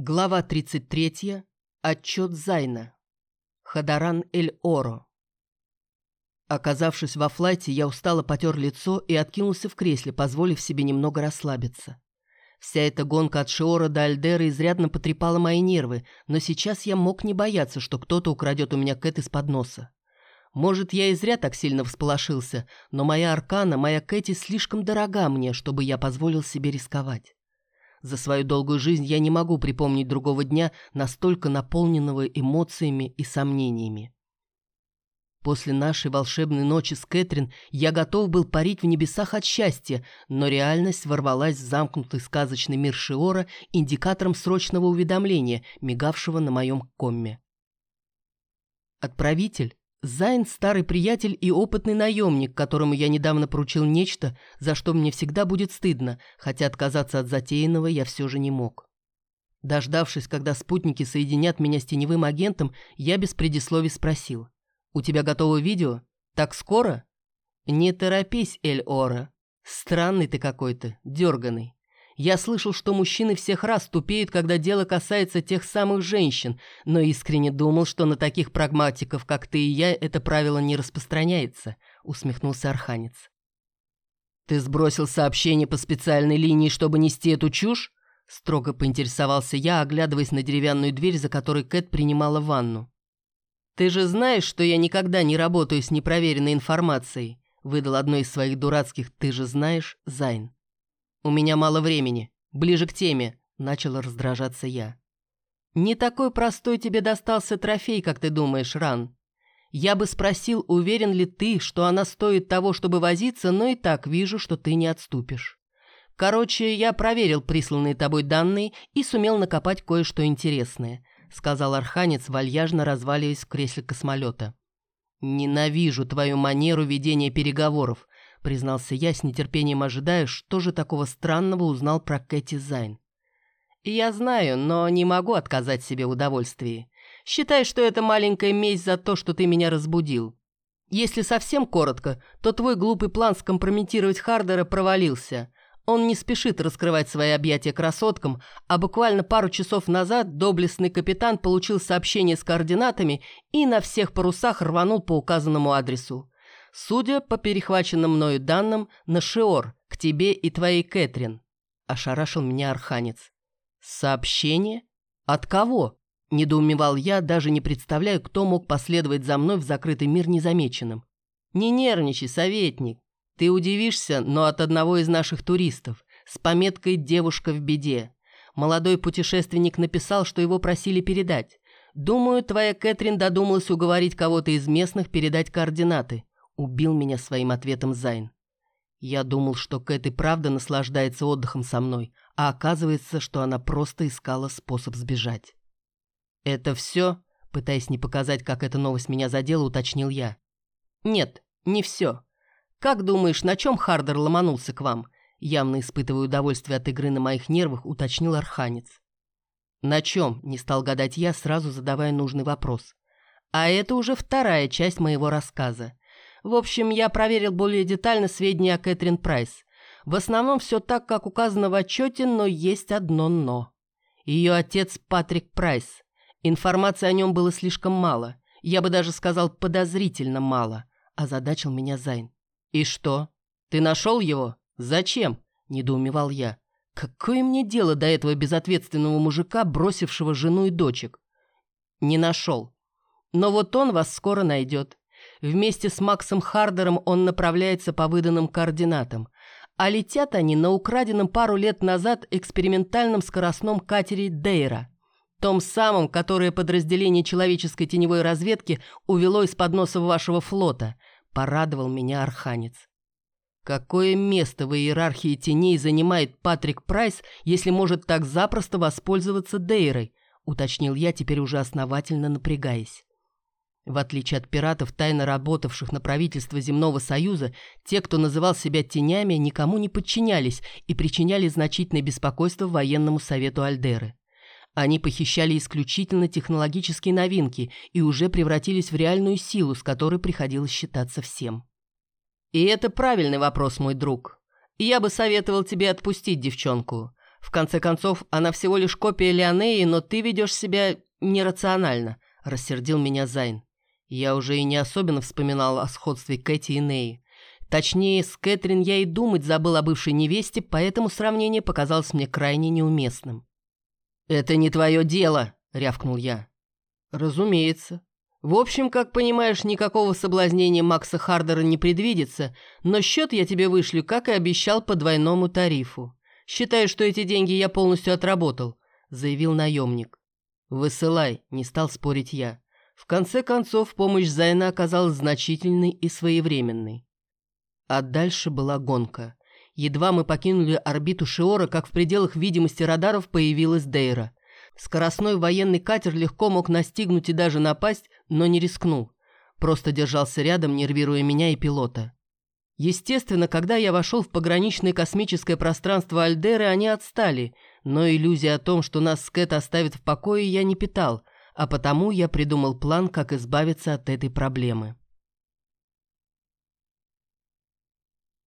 Глава 33. Отчет Зайна. Хадаран Эль-Оро. Оказавшись во флайте, я устало потер лицо и откинулся в кресле, позволив себе немного расслабиться. Вся эта гонка от Шиора до Альдера изрядно потрепала мои нервы, но сейчас я мог не бояться, что кто-то украдет у меня Кэт из-под носа. Может, я и зря так сильно всполошился, но моя Аркана, моя Кэти слишком дорога мне, чтобы я позволил себе рисковать. За свою долгую жизнь я не могу припомнить другого дня, настолько наполненного эмоциями и сомнениями. После нашей волшебной ночи с Кэтрин я готов был парить в небесах от счастья, но реальность ворвалась в замкнутый сказочный мир Шиора индикатором срочного уведомления, мигавшего на моем комме. Отправитель Зайн – старый приятель и опытный наемник, которому я недавно поручил нечто, за что мне всегда будет стыдно, хотя отказаться от затеянного я все же не мог. Дождавшись, когда спутники соединят меня с теневым агентом, я без предисловий спросил. «У тебя готово видео? Так скоро?» «Не торопись, Эль-Ора. Странный ты какой-то, дерганый. Я слышал, что мужчины всех раз тупеют, когда дело касается тех самых женщин, но искренне думал, что на таких прагматиков, как ты и я, это правило не распространяется», — усмехнулся Арханец. «Ты сбросил сообщение по специальной линии, чтобы нести эту чушь?» Строго поинтересовался я, оглядываясь на деревянную дверь, за которой Кэт принимала ванну. «Ты же знаешь, что я никогда не работаю с непроверенной информацией», выдал одно из своих дурацких «ты же знаешь» Зайн. «У меня мало времени. Ближе к теме», – начал раздражаться я. «Не такой простой тебе достался трофей, как ты думаешь, Ран. Я бы спросил, уверен ли ты, что она стоит того, чтобы возиться, но и так вижу, что ты не отступишь. Короче, я проверил присланные тобой данные и сумел накопать кое-что интересное», – сказал Арханец, вальяжно разваливаясь в кресле космолета. «Ненавижу твою манеру ведения переговоров признался я, с нетерпением ожидая, что же такого странного узнал про Кэти Зайн. «Я знаю, но не могу отказать себе в удовольствии. Считай, что это маленькая месть за то, что ты меня разбудил. Если совсем коротко, то твой глупый план скомпрометировать Хардера провалился. Он не спешит раскрывать свои объятия красоткам, а буквально пару часов назад доблестный капитан получил сообщение с координатами и на всех парусах рванул по указанному адресу. Судя по перехваченным мною данным, на Шиор, к тебе и твоей Кэтрин. Ошарашил меня Арханец. Сообщение? От кого? Недоумевал я, даже не представляю, кто мог последовать за мной в закрытый мир незамеченным. Не нервничай, советник. Ты удивишься, но от одного из наших туристов, с пометкой «Девушка в беде». Молодой путешественник написал, что его просили передать. Думаю, твоя Кэтрин додумалась уговорить кого-то из местных передать координаты. Убил меня своим ответом Зайн. Я думал, что Кэт и правда наслаждается отдыхом со мной, а оказывается, что она просто искала способ сбежать. «Это все?» – пытаясь не показать, как эта новость меня задела, уточнил я. «Нет, не все. Как думаешь, на чем Хардер ломанулся к вам?» Явно испытывая удовольствие от игры на моих нервах, уточнил Арханец. «На чем?» – не стал гадать я, сразу задавая нужный вопрос. «А это уже вторая часть моего рассказа. В общем, я проверил более детально сведения о Кэтрин Прайс. В основном все так, как указано в отчете, но есть одно «но». Ее отец Патрик Прайс. Информации о нем было слишком мало. Я бы даже сказал подозрительно мало. Озадачил меня Зайн. «И что? Ты нашел его? Зачем?» – недоумевал я. «Какое мне дело до этого безответственного мужика, бросившего жену и дочек?» «Не нашел. Но вот он вас скоро найдет. Вместе с Максом Хардером он направляется по выданным координатам. А летят они на украденном пару лет назад экспериментальном скоростном катере «Дейра». Том самом, которое подразделение человеческой теневой разведки увело из-под носа вашего флота, порадовал меня Арханец. Какое место в иерархии теней занимает Патрик Прайс, если может так запросто воспользоваться Дейрой, уточнил я, теперь уже основательно напрягаясь. В отличие от пиратов, тайно работавших на правительство Земного Союза, те, кто называл себя тенями, никому не подчинялись и причиняли значительное беспокойство военному совету Альдеры. Они похищали исключительно технологические новинки и уже превратились в реальную силу, с которой приходилось считаться всем. И это правильный вопрос, мой друг. Я бы советовал тебе отпустить девчонку. В конце концов, она всего лишь копия Леонеи, но ты ведешь себя нерационально», – рассердил меня Зайн. Я уже и не особенно вспоминал о сходстве Кэти и Неи. Точнее, с Кэтрин я и думать забыл о бывшей невесте, поэтому сравнение показалось мне крайне неуместным. «Это не твое дело», — рявкнул я. «Разумеется. В общем, как понимаешь, никакого соблазнения Макса Хардера не предвидится, но счет я тебе вышлю, как и обещал, по двойному тарифу. Считаю, что эти деньги я полностью отработал», — заявил наемник. «Высылай», — не стал спорить я. В конце концов, помощь Зайна оказалась значительной и своевременной. А дальше была гонка. Едва мы покинули орбиту Шиора, как в пределах видимости радаров появилась Дейра. Скоростной военный катер легко мог настигнуть и даже напасть, но не рискнул. Просто держался рядом, нервируя меня и пилота. Естественно, когда я вошел в пограничное космическое пространство Альдеры, они отстали, но иллюзия о том, что нас Скэт оставит в покое, я не питал, а потому я придумал план, как избавиться от этой проблемы.